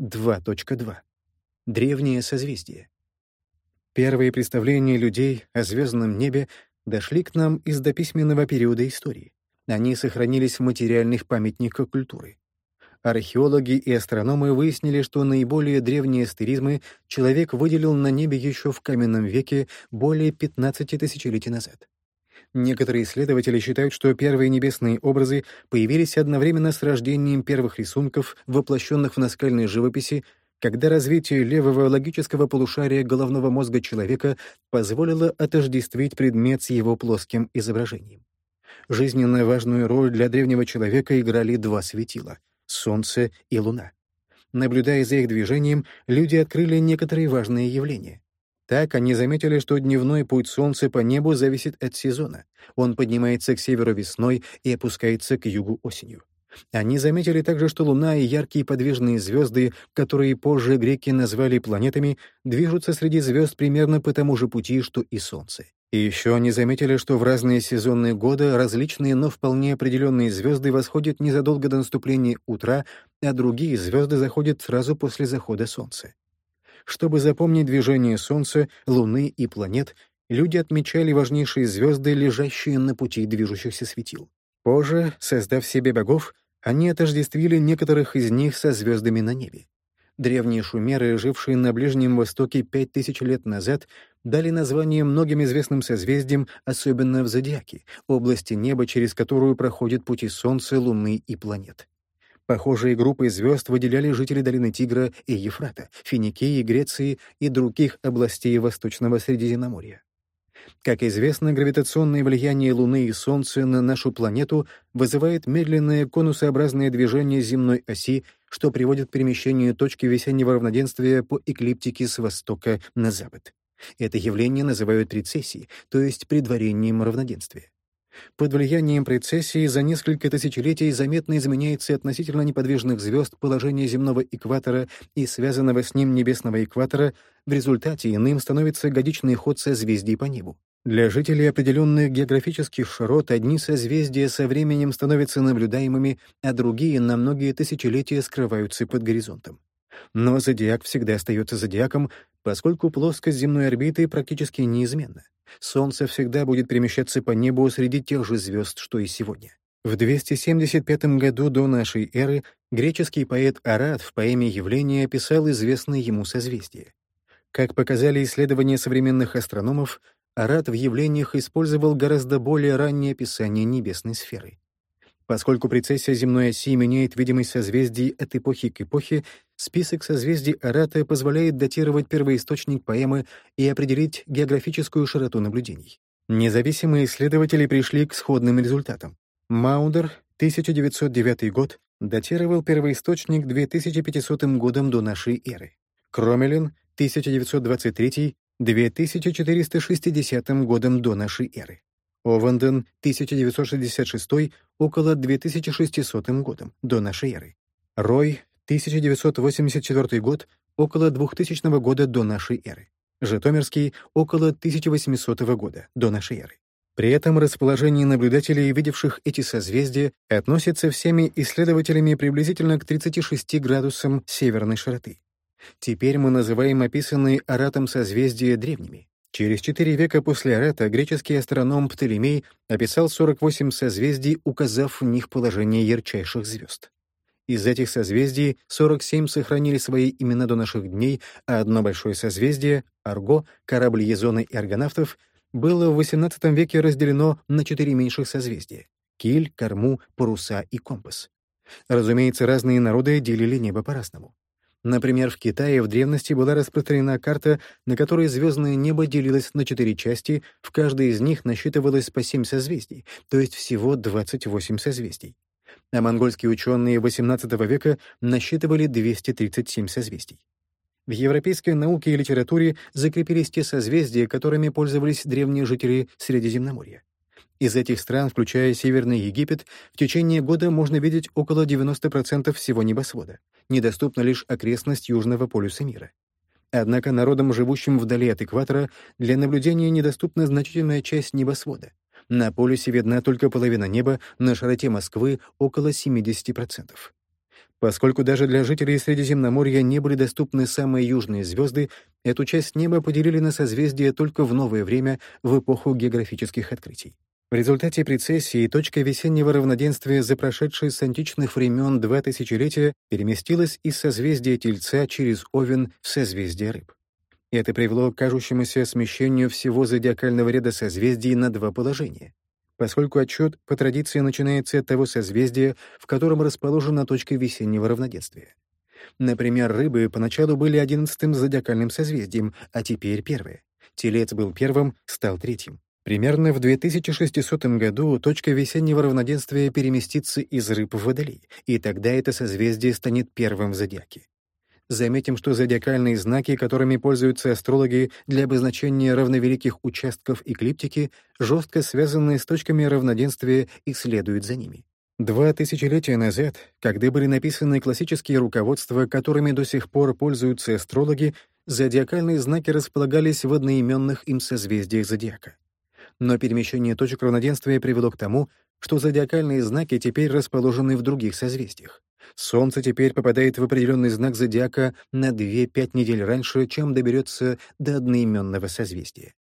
2.2. Древнее созвездие. Первые представления людей о звездном небе дошли к нам из дописьменного периода истории. Они сохранились в материальных памятниках культуры. Археологи и астрономы выяснили, что наиболее древние астеризмы человек выделил на небе еще в каменном веке более 15 тысячелетий назад. Некоторые исследователи считают, что первые небесные образы появились одновременно с рождением первых рисунков, воплощенных в наскальной живописи, когда развитие левого логического полушария головного мозга человека позволило отождествить предмет с его плоским изображением. Жизненно важную роль для древнего человека играли два светила — Солнце и Луна. Наблюдая за их движением, люди открыли некоторые важные явления. Так они заметили, что дневной путь Солнца по небу зависит от сезона. Он поднимается к северу весной и опускается к югу осенью. Они заметили также, что Луна и яркие подвижные звезды, которые позже греки назвали планетами, движутся среди звезд примерно по тому же пути, что и Солнце. И еще они заметили, что в разные сезонные годы различные, но вполне определенные звезды восходят незадолго до наступления утра, а другие звезды заходят сразу после захода Солнца. Чтобы запомнить движение Солнца, Луны и планет, люди отмечали важнейшие звезды, лежащие на пути движущихся светил. Позже, создав себе богов, они отождествили некоторых из них со звездами на небе. Древние шумеры, жившие на Ближнем Востоке пять тысяч лет назад, дали название многим известным созвездиям, особенно в зодиаке, области неба, через которую проходят пути Солнца, Луны и планет. Похожие группы звезд выделяли жители долины Тигра и Ефрата, Финикии, Греции и других областей Восточного Средиземноморья. Как известно, гравитационное влияние Луны и Солнца на нашу планету вызывает медленное конусообразное движение земной оси, что приводит к перемещению точки весеннего равноденствия по эклиптике с востока на запад. Это явление называют рецессией, то есть предварением равноденствия. Под влиянием прецессии за несколько тысячелетий заметно изменяется относительно неподвижных звезд положение земного экватора и связанного с ним небесного экватора, в результате иным становится годичный ход созвездий по небу. Для жителей определенных географических широт одни созвездия со временем становятся наблюдаемыми, а другие на многие тысячелетия скрываются под горизонтом. Но зодиак всегда остается зодиаком, поскольку плоскость земной орбиты практически неизменна. Солнце всегда будет перемещаться по небу среди тех же звезд, что и сегодня. В 275 году до нашей эры греческий поэт Арат в поэме «Явление» описал известное ему созвездие. Как показали исследования современных астрономов, Арат в явлениях использовал гораздо более раннее описание небесной сферы. Поскольку прецессия земной оси меняет видимость созвездий от эпохи к эпохе, список созвездий Арата позволяет датировать первоисточник поэмы и определить географическую широту наблюдений. Независимые исследователи пришли к сходным результатам. Маудер, 1909 год, датировал первоисточник 2500 годом до нашей эры. Кромелин, 1923 2460 годом до нашей эры. Ованден, 1966, около 2600 годом, до нашей эры. Рой, 1984 год, около 2000 года до нашей эры. Житомирский, около 1800 года, до нашей эры. При этом расположение наблюдателей, видевших эти созвездия, относится всеми исследователями приблизительно к 36 градусам северной широты. Теперь мы называем описанные Аратом созвездия древними. Через четыре века после Арета греческий астроном Птолемей описал 48 созвездий, указав в них положение ярчайших звезд. Из этих созвездий 47 сохранили свои имена до наших дней, а одно большое созвездие — Арго, корабль Езона и аргонавтов, было в XVIII веке разделено на четыре меньших созвездия — Киль, Корму, Паруса и Компас. Разумеется, разные народы делили небо по-разному. Например, в Китае в древности была распространена карта, на которой звездное небо делилось на четыре части, в каждой из них насчитывалось по семь созвездий, то есть всего 28 созвездий. А монгольские ученые XVIII века насчитывали 237 созвездий. В европейской науке и литературе закрепились те созвездия, которыми пользовались древние жители Средиземноморья. Из этих стран, включая Северный Египет, в течение года можно видеть около 90% всего небосвода. Недоступна лишь окрестность Южного полюса мира. Однако народам, живущим вдали от экватора, для наблюдения недоступна значительная часть небосвода. На полюсе видна только половина неба, на широте Москвы — около 70%. Поскольку даже для жителей Средиземноморья не были доступны самые южные звезды, эту часть неба поделили на созвездия только в новое время, в эпоху географических открытий. В результате прецессии точка весеннего равноденствия за прошедшие с античных времен два тысячелетия переместилась из созвездия Тельца через Овен в созвездие Рыб. Это привело к кажущемуся смещению всего зодиакального ряда созвездий на два положения поскольку отчет по традиции начинается от того созвездия, в котором расположена точка весеннего равноденствия. Например, рыбы поначалу были одиннадцатым зодиакальным созвездием, а теперь первое. Телец был первым, стал третьим. Примерно в 2600 году точка весеннего равноденствия переместится из рыб в водолей, и тогда это созвездие станет первым в зодиаке. Заметим, что зодиакальные знаки, которыми пользуются астрологи для обозначения равновеликих участков эклиптики, жестко связаны с точками равноденствия и следуют за ними. Два тысячелетия назад, когда были написаны классические руководства, которыми до сих пор пользуются астрологи, зодиакальные знаки располагались в одноименных им созвездиях зодиака. Но перемещение точек равноденствия привело к тому, что зодиакальные знаки теперь расположены в других созвездиях. Солнце теперь попадает в определенный знак зодиака на 2-5 недель раньше, чем доберется до одноименного созвездия.